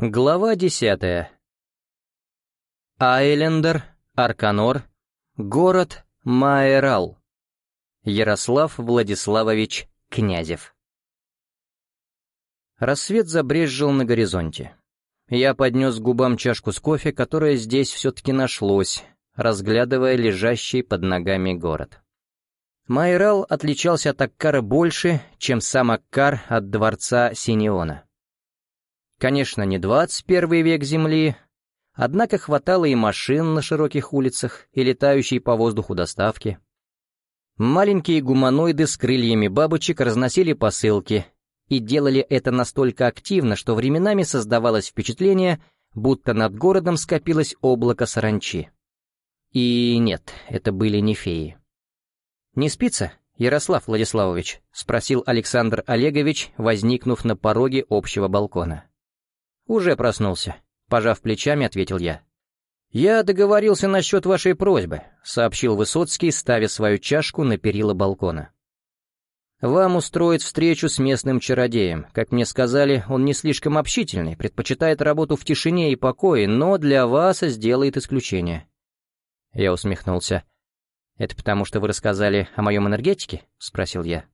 Глава десятая. Айлендер, Арканор, город Майерал. Ярослав Владиславович Князев. Рассвет забрезжил на горизонте. Я поднес к губам чашку с кофе, которое здесь все-таки нашлось, разглядывая лежащий под ногами город. Майерал отличался от Аккара больше, чем сам Аккар от дворца Синеона. Конечно, не 21 век Земли, однако хватало и машин на широких улицах, и летающей по воздуху доставки. Маленькие гуманоиды с крыльями бабочек разносили посылки и делали это настолько активно, что временами создавалось впечатление, будто над городом скопилось облако саранчи. И нет, это были не феи. «Не спится, Ярослав Владиславович?» — спросил Александр Олегович, возникнув на пороге общего балкона. «Уже проснулся», — пожав плечами, ответил я. «Я договорился насчет вашей просьбы», — сообщил Высоцкий, ставя свою чашку на перила балкона. «Вам устроить встречу с местным чародеем. Как мне сказали, он не слишком общительный, предпочитает работу в тишине и покое, но для вас сделает исключение». Я усмехнулся. «Это потому, что вы рассказали о моем энергетике?» — спросил я.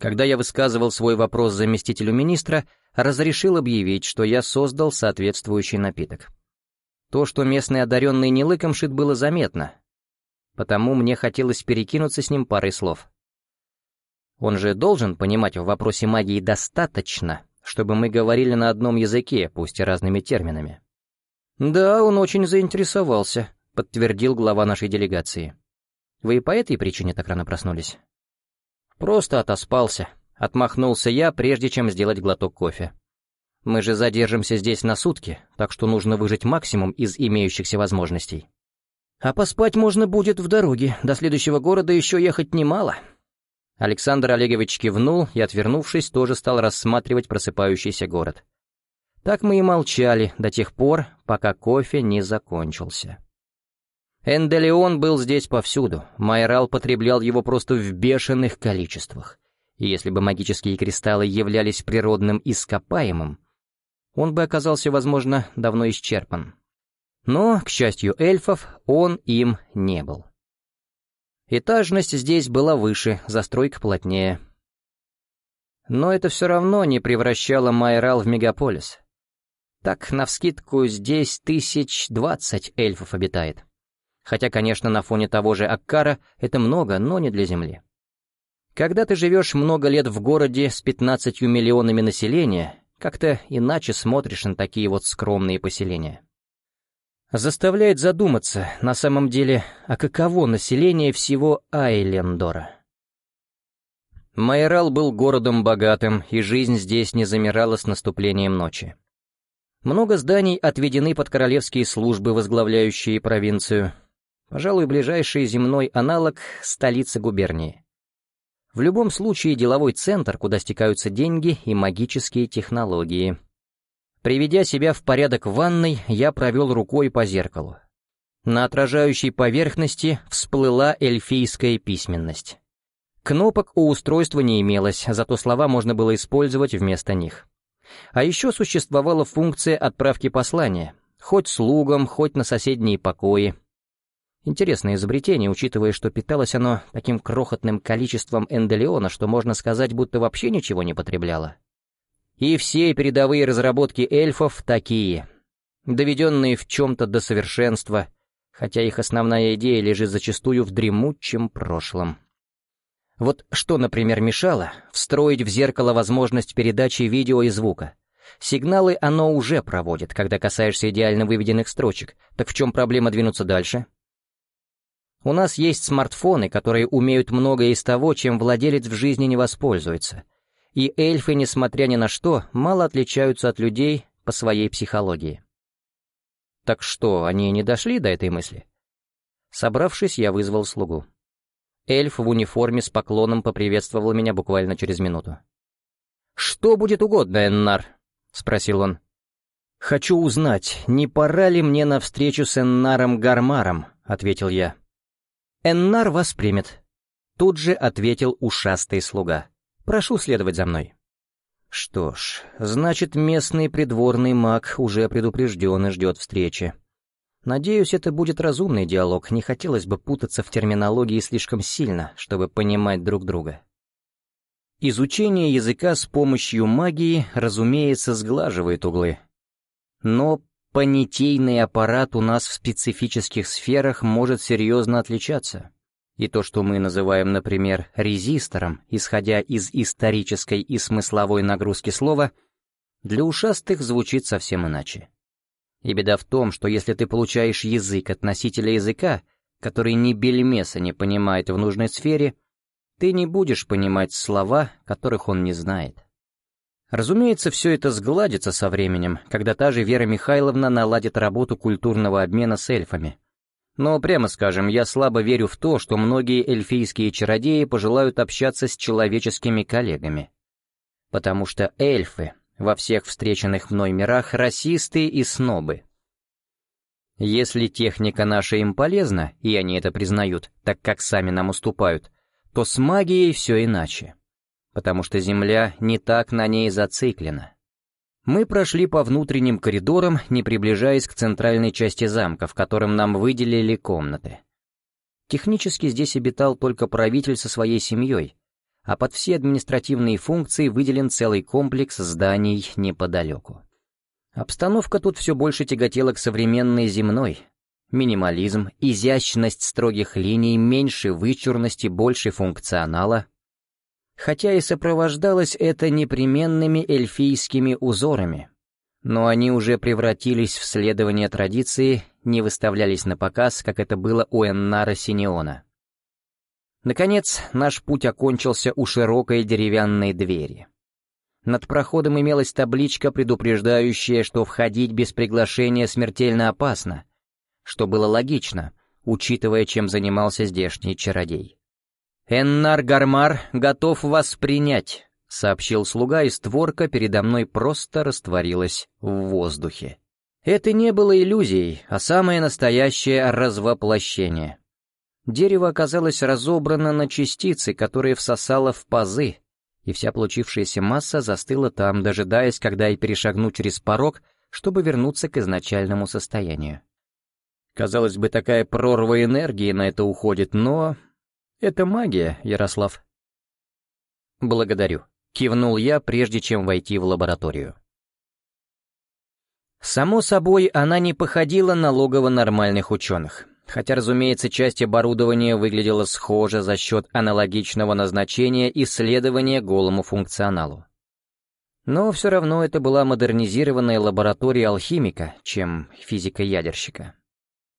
Когда я высказывал свой вопрос заместителю министра, разрешил объявить, что я создал соответствующий напиток. То, что местный одаренный не лыкомшит, было заметно, потому мне хотелось перекинуться с ним парой слов. Он же должен понимать в вопросе магии достаточно, чтобы мы говорили на одном языке, пусть и разными терминами. «Да, он очень заинтересовался», — подтвердил глава нашей делегации. «Вы и по этой причине так рано проснулись?» «Просто отоспался», — отмахнулся я, прежде чем сделать глоток кофе. «Мы же задержимся здесь на сутки, так что нужно выжать максимум из имеющихся возможностей». «А поспать можно будет в дороге, до следующего города еще ехать немало». Александр Олегович кивнул и, отвернувшись, тоже стал рассматривать просыпающийся город. Так мы и молчали до тех пор, пока кофе не закончился. Энделеон был здесь повсюду, Майрал потреблял его просто в бешеных количествах. И если бы магические кристаллы являлись природным ископаемым, он бы оказался, возможно, давно исчерпан. Но, к счастью эльфов, он им не был. Этажность здесь была выше, застройка плотнее. Но это все равно не превращало Майрал в мегаполис. Так, навскидку, здесь тысяч двадцать эльфов обитает. Хотя, конечно, на фоне того же Аккара это много, но не для Земли. Когда ты живешь много лет в городе с 15 миллионами населения, как-то иначе смотришь на такие вот скромные поселения. Заставляет задуматься, на самом деле, а каково население всего Айлендора. Майрал был городом богатым, и жизнь здесь не замирала с наступлением ночи. Много зданий отведены под королевские службы, возглавляющие провинцию, Пожалуй, ближайший земной аналог — столица губернии. В любом случае деловой центр, куда стекаются деньги и магические технологии. Приведя себя в порядок в ванной, я провел рукой по зеркалу. На отражающей поверхности всплыла эльфийская письменность. Кнопок у устройства не имелось, зато слова можно было использовать вместо них. А еще существовала функция отправки послания, хоть слугам, хоть на соседние покои, Интересное изобретение, учитывая, что питалось оно таким крохотным количеством энделеона, что можно сказать, будто вообще ничего не потребляло. И все передовые разработки эльфов такие, доведенные в чем-то до совершенства, хотя их основная идея лежит зачастую в дремучем прошлом. Вот что, например, мешало встроить в зеркало возможность передачи видео и звука. Сигналы оно уже проводит, когда касаешься идеально выведенных строчек. Так в чем проблема двинуться дальше? У нас есть смартфоны, которые умеют многое из того, чем владелец в жизни не воспользуется. И эльфы, несмотря ни на что, мало отличаются от людей по своей психологии. Так что, они не дошли до этой мысли? Собравшись, я вызвал слугу. Эльф в униформе с поклоном поприветствовал меня буквально через минуту. «Что будет угодно, Эннар?» — спросил он. «Хочу узнать, не пора ли мне на встречу с Эннаром Гармаром?» — ответил я. «Эннар вас примет», — тут же ответил ушастый слуга. «Прошу следовать за мной». Что ж, значит, местный придворный маг уже предупрежден и ждет встречи. Надеюсь, это будет разумный диалог, не хотелось бы путаться в терминологии слишком сильно, чтобы понимать друг друга. Изучение языка с помощью магии, разумеется, сглаживает углы. Но понятийный аппарат у нас в специфических сферах может серьезно отличаться. И то, что мы называем, например, резистором, исходя из исторической и смысловой нагрузки слова, для ушастых звучит совсем иначе. И беда в том, что если ты получаешь язык от носителя языка, который ни бельмеса не понимает в нужной сфере, ты не будешь понимать слова, которых он не знает. Разумеется, все это сгладится со временем, когда та же Вера Михайловна наладит работу культурного обмена с эльфами, но, прямо скажем, я слабо верю в то, что многие эльфийские чародеи пожелают общаться с человеческими коллегами. Потому что эльфы во всех встреченных мной мирах расисты и снобы. Если техника наша им полезна, и они это признают, так как сами нам уступают, то с магией все иначе. Потому что Земля не так на ней зациклена. Мы прошли по внутренним коридорам, не приближаясь к центральной части замка, в котором нам выделили комнаты. Технически здесь обитал только правитель со своей семьей, а под все административные функции выделен целый комплекс зданий неподалеку. Обстановка тут все больше тяготела к современной земной. Минимализм, изящность строгих линий, меньше вычурности, больше функционала, хотя и сопровождалось это непременными эльфийскими узорами. Но они уже превратились в следование традиции, не выставлялись на показ, как это было у Эннара Синеона. Наконец, наш путь окончился у широкой деревянной двери. Над проходом имелась табличка, предупреждающая, что входить без приглашения смертельно опасно, что было логично, учитывая, чем занимался здешний чародей. «Эннар Гармар готов вас принять», — сообщил слуга, и створка передо мной просто растворилась в воздухе. Это не было иллюзией, а самое настоящее развоплощение. Дерево оказалось разобрано на частицы, которые всосало в пазы, и вся получившаяся масса застыла там, дожидаясь, когда я перешагну через порог, чтобы вернуться к изначальному состоянию. Казалось бы, такая прорва энергии на это уходит, но это магия, Ярослав. Благодарю. Кивнул я, прежде чем войти в лабораторию. Само собой, она не походила на логово нормальных ученых, хотя, разумеется, часть оборудования выглядела схоже за счет аналогичного назначения исследования голому функционалу. Но все равно это была модернизированная лаборатория алхимика, чем физика-ядерщика.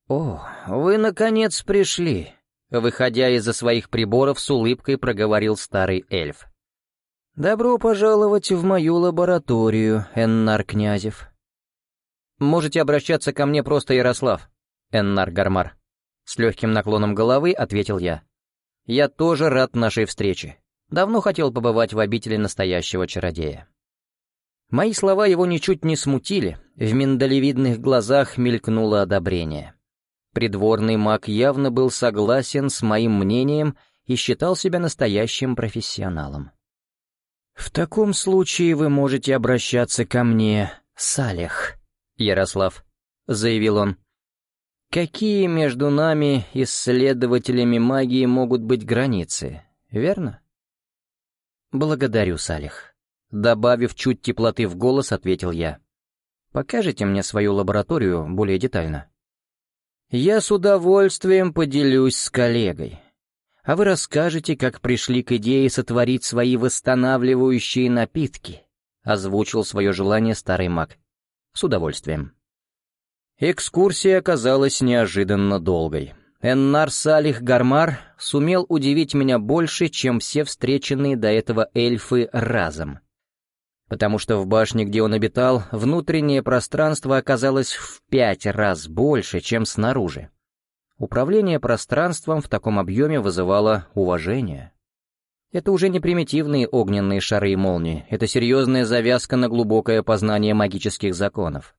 «О, вы, наконец, пришли!» Выходя из-за своих приборов, с улыбкой проговорил старый эльф. «Добро пожаловать в мою лабораторию, Эннар Князев». «Можете обращаться ко мне просто Ярослав, Эннар Гармар». С легким наклоном головы ответил я. «Я тоже рад нашей встрече. Давно хотел побывать в обители настоящего чародея». Мои слова его ничуть не смутили, в миндалевидных глазах мелькнуло одобрение. Придворный маг явно был согласен с моим мнением и считал себя настоящим профессионалом. «В таком случае вы можете обращаться ко мне, Салех, Ярослав», — заявил он. «Какие между нами, исследователями магии, могут быть границы, верно?» «Благодарю, Салех», — добавив чуть теплоты в голос, ответил я. «Покажете мне свою лабораторию более детально?» Я с удовольствием поделюсь с коллегой. А вы расскажете, как пришли к идее сотворить свои восстанавливающие напитки, озвучил свое желание старый маг. С удовольствием. Экскурсия оказалась неожиданно долгой. Эннар Салих Гармар сумел удивить меня больше, чем все встреченные до этого эльфы разом потому что в башне, где он обитал, внутреннее пространство оказалось в пять раз больше, чем снаружи. Управление пространством в таком объеме вызывало уважение. Это уже не примитивные огненные шары и молнии, это серьезная завязка на глубокое познание магических законов.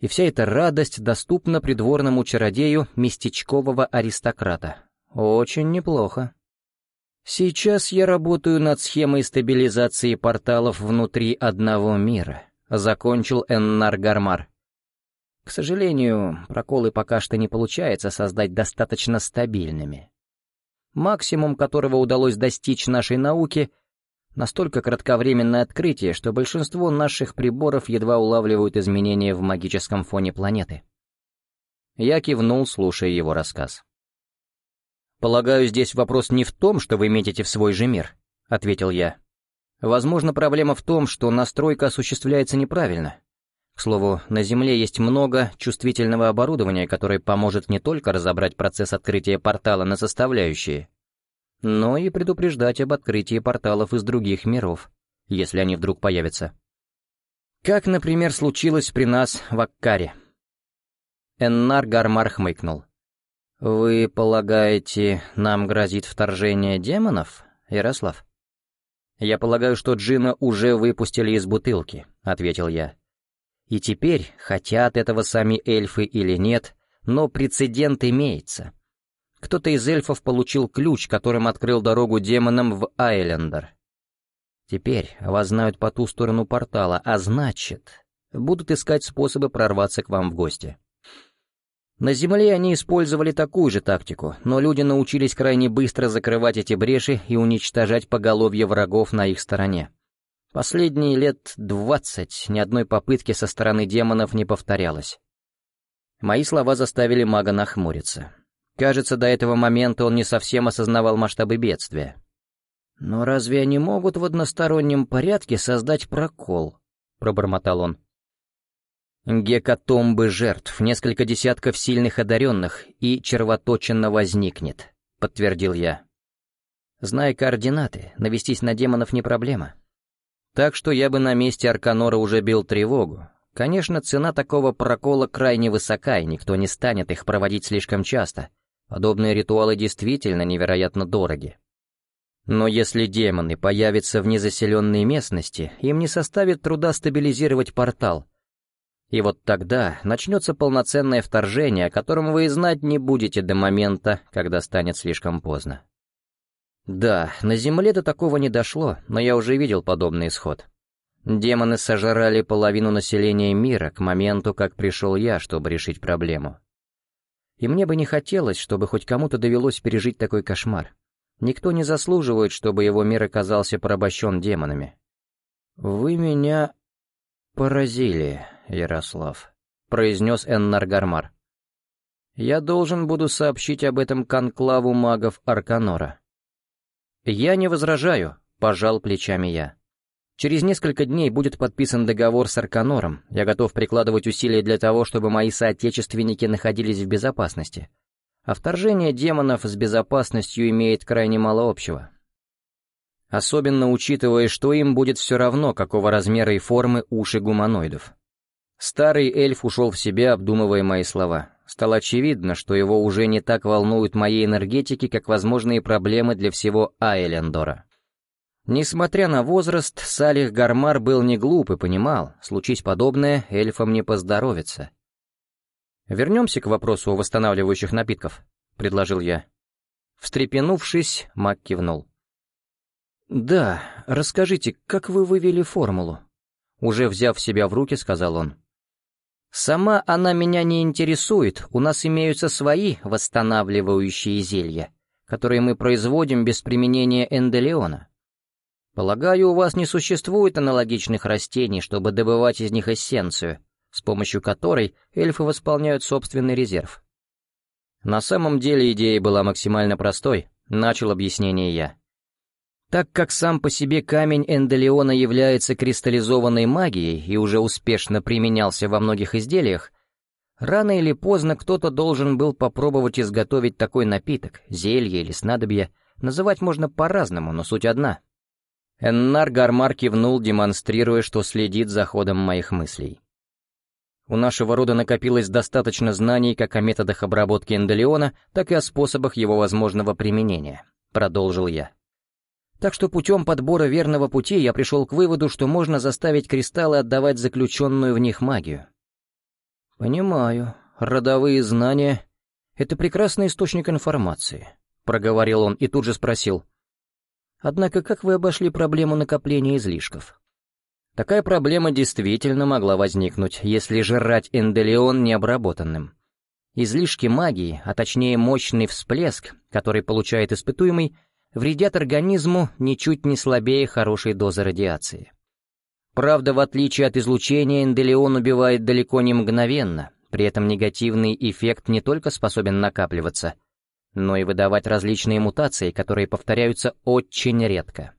И вся эта радость доступна придворному чародею местечкового аристократа. Очень неплохо. «Сейчас я работаю над схемой стабилизации порталов внутри одного мира», — закончил Эннар Гармар. «К сожалению, проколы пока что не получается создать достаточно стабильными. Максимум, которого удалось достичь нашей науке, настолько кратковременное открытие, что большинство наших приборов едва улавливают изменения в магическом фоне планеты». Я кивнул, слушая его рассказ. «Полагаю, здесь вопрос не в том, что вы метите в свой же мир», — ответил я. «Возможно, проблема в том, что настройка осуществляется неправильно. К слову, на Земле есть много чувствительного оборудования, которое поможет не только разобрать процесс открытия портала на составляющие, но и предупреждать об открытии порталов из других миров, если они вдруг появятся. Как, например, случилось при нас в Аккаре». Эннар Гармар хмыкнул. «Вы полагаете, нам грозит вторжение демонов, Ярослав?» «Я полагаю, что джина уже выпустили из бутылки», — ответил я. «И теперь, хотят этого сами эльфы или нет, но прецедент имеется. Кто-то из эльфов получил ключ, которым открыл дорогу демонам в Айлендер. Теперь вас знают по ту сторону портала, а значит, будут искать способы прорваться к вам в гости». На Земле они использовали такую же тактику, но люди научились крайне быстро закрывать эти бреши и уничтожать поголовье врагов на их стороне. Последние лет двадцать ни одной попытки со стороны демонов не повторялось. Мои слова заставили мага нахмуриться. Кажется, до этого момента он не совсем осознавал масштабы бедствия. «Но разве они могут в одностороннем порядке создать прокол?» — пробормотал он. Гекатомбы жертв, несколько десятков сильных одаренных, и червоточина возникнет, подтвердил я. Зная координаты, навестись на демонов не проблема. Так что я бы на месте Арканора уже бил тревогу. Конечно, цена такого прокола крайне высока, и никто не станет их проводить слишком часто. Подобные ритуалы действительно невероятно дороги. Но если демоны появятся в незаселенной местности, им не составит труда стабилизировать портал — и вот тогда начнется полноценное вторжение, о котором вы и знать не будете до момента, когда станет слишком поздно. Да, на Земле до такого не дошло, но я уже видел подобный исход. Демоны сожрали половину населения мира к моменту, как пришел я, чтобы решить проблему. И мне бы не хотелось, чтобы хоть кому-то довелось пережить такой кошмар. Никто не заслуживает, чтобы его мир оказался порабощен демонами. «Вы меня поразили», Ярослав», — произнес Эннар Гармар. «Я должен буду сообщить об этом конклаву магов Арканора». «Я не возражаю», — пожал плечами я. «Через несколько дней будет подписан договор с Арканором. Я готов прикладывать усилия для того, чтобы мои соотечественники находились в безопасности. А вторжение демонов с безопасностью имеет крайне мало общего. Особенно учитывая, что им будет все равно, какого размера и формы уши гуманоидов. Старый эльф ушел в себя, обдумывая мои слова. Стало очевидно, что его уже не так волнуют мои энергетики, как возможные проблемы для всего Айлендора. Несмотря на возраст, Салих Гармар был не глуп и понимал, случись подобное, эльфам не поздоровится. «Вернемся к вопросу восстанавливающих напитков», — предложил я. Встрепенувшись, Мак кивнул. «Да, расскажите, как вы вывели формулу?» Уже взяв себя в руки, сказал он. Сама она меня не интересует, у нас имеются свои восстанавливающие зелья, которые мы производим без применения энделеона. Полагаю, у вас не существует аналогичных растений, чтобы добывать из них эссенцию, с помощью которой эльфы восполняют собственный резерв. На самом деле идея была максимально простой, начал объяснение я. Так как сам по себе камень Энделеона является кристаллизованной магией и уже успешно применялся во многих изделиях, рано или поздно кто-то должен был попробовать изготовить такой напиток, зелье или снадобье, называть можно по-разному, но суть одна. Эннар Гармар кивнул, демонстрируя, что следит за ходом моих мыслей. У нашего рода накопилось достаточно знаний как о методах обработки Энделеона, так и о способах его возможного применения, продолжил я. Так что путем подбора верного пути я пришел к выводу, что можно заставить кристаллы отдавать заключенную в них магию. «Понимаю. Родовые знания — это прекрасный источник информации», — проговорил он и тут же спросил. Однако как вы обошли проблему накопления излишков? Такая проблема действительно могла возникнуть, если жрать энделеон необработанным. Излишки магии, а точнее мощный всплеск, который получает испытуемый, вредят организму ничуть не слабее хорошей дозы радиации. Правда, в отличие от излучения, энделеон убивает далеко не мгновенно, при этом негативный эффект не только способен накапливаться, но и выдавать различные мутации, которые повторяются очень редко.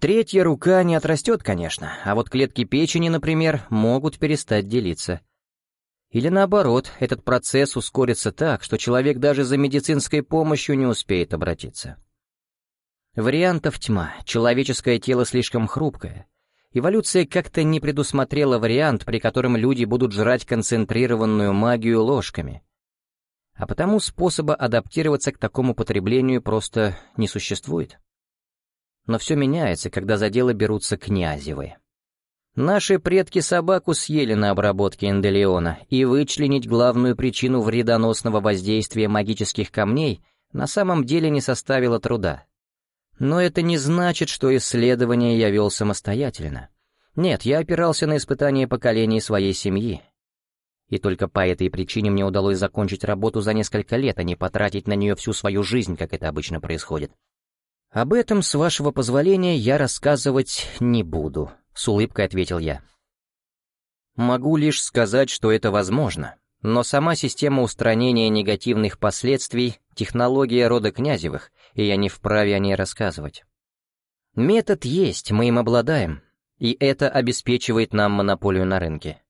Третья рука не отрастет, конечно, а вот клетки печени, например, могут перестать делиться. Или наоборот, этот процесс ускорится так, что человек даже за медицинской помощью не успеет обратиться. Вариантов тьма, человеческое тело слишком хрупкое. Эволюция как-то не предусмотрела вариант, при котором люди будут жрать концентрированную магию ложками. А потому способа адаптироваться к такому потреблению просто не существует. Но все меняется, когда за дело берутся князевы. Наши предки собаку съели на обработке Энделеона, и вычленить главную причину вредоносного воздействия магических камней на самом деле не составило труда. Но это не значит, что исследование я вел самостоятельно. Нет, я опирался на испытания поколений своей семьи. И только по этой причине мне удалось закончить работу за несколько лет, а не потратить на нее всю свою жизнь, как это обычно происходит. Об этом, с вашего позволения, я рассказывать не буду. — с улыбкой ответил я. «Могу лишь сказать, что это возможно, но сама система устранения негативных последствий — технология рода Князевых, и я не вправе о ней рассказывать. Метод есть, мы им обладаем, и это обеспечивает нам монополию на рынке».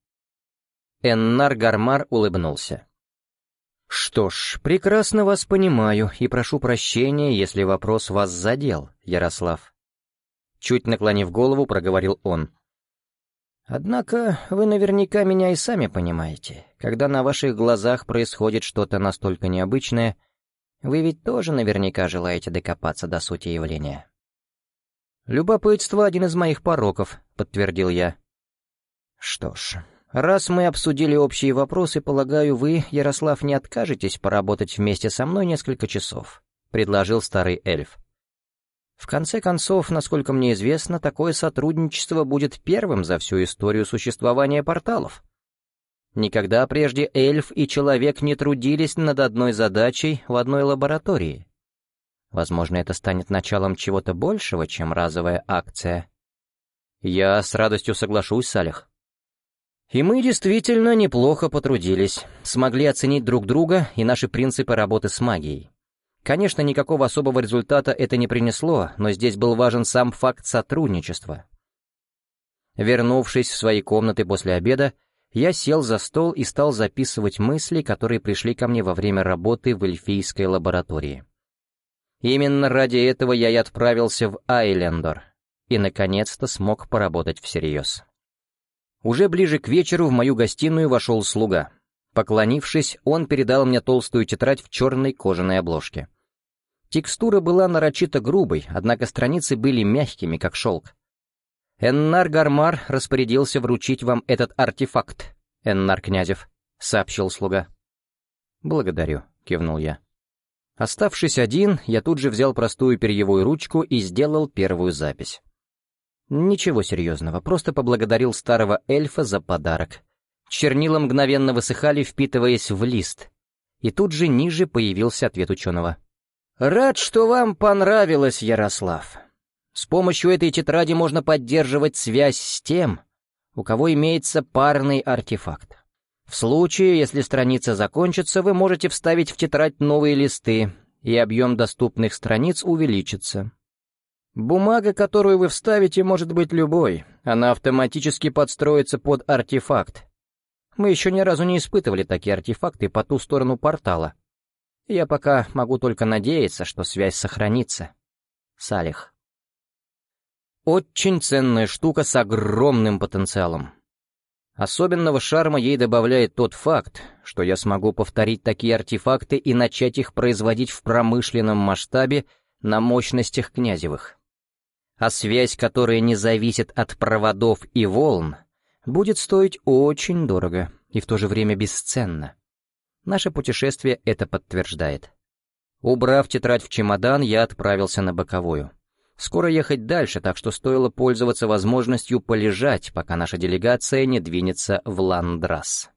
Эннар Гармар улыбнулся. «Что ж, прекрасно вас понимаю, и прошу прощения, если вопрос вас задел, Ярослав. Чуть наклонив голову, проговорил он. «Однако вы наверняка меня и сами понимаете. Когда на ваших глазах происходит что-то настолько необычное, вы ведь тоже наверняка желаете докопаться до сути явления». «Любопытство — один из моих пороков», — подтвердил я. «Что ж, раз мы обсудили общие вопросы, полагаю, вы, Ярослав, не откажетесь поработать вместе со мной несколько часов», — предложил старый эльф. В конце концов, насколько мне известно, такое сотрудничество будет первым за всю историю существования порталов. Никогда прежде эльф и человек не трудились над одной задачей в одной лаборатории. Возможно, это станет началом чего-то большего, чем разовая акция. Я с радостью соглашусь, Салих. И мы действительно неплохо потрудились, смогли оценить друг друга и наши принципы работы с магией. Конечно, никакого особого результата это не принесло, но здесь был важен сам факт сотрудничества. Вернувшись в свои комнаты после обеда, я сел за стол и стал записывать мысли, которые пришли ко мне во время работы в эльфийской лаборатории. Именно ради этого я и отправился в Айлендор, и наконец-то смог поработать всерьез. Уже ближе к вечеру в мою гостиную вошел слуга — Поклонившись, он передал мне толстую тетрадь в черной кожаной обложке. Текстура была нарочито грубой, однако страницы были мягкими, как шелк. «Эннар Гармар распорядился вручить вам этот артефакт, Эннар Князев», — сообщил слуга. «Благодарю», — кивнул я. Оставшись один, я тут же взял простую перьевую ручку и сделал первую запись. Ничего серьезного, просто поблагодарил старого эльфа за подарок. Чернила мгновенно высыхали, впитываясь в лист. И тут же ниже появился ответ ученого. «Рад, что вам понравилось, Ярослав. С помощью этой тетради можно поддерживать связь с тем, у кого имеется парный артефакт. В случае, если страница закончится, вы можете вставить в тетрадь новые листы, и объем доступных страниц увеличится. Бумага, которую вы вставите, может быть любой. Она автоматически подстроится под артефакт, мы еще ни разу не испытывали такие артефакты по ту сторону портала. Я пока могу только надеяться, что связь сохранится. Салих. Очень ценная штука с огромным потенциалом. Особенного шарма ей добавляет тот факт, что я смогу повторить такие артефакты и начать их производить в промышленном масштабе на мощностях князевых. А связь, которая не зависит от проводов и волн, будет стоить очень дорого и в то же время бесценно. Наше путешествие это подтверждает. Убрав тетрадь в чемодан, я отправился на боковую. Скоро ехать дальше, так что стоило пользоваться возможностью полежать, пока наша делегация не двинется в Ландрас.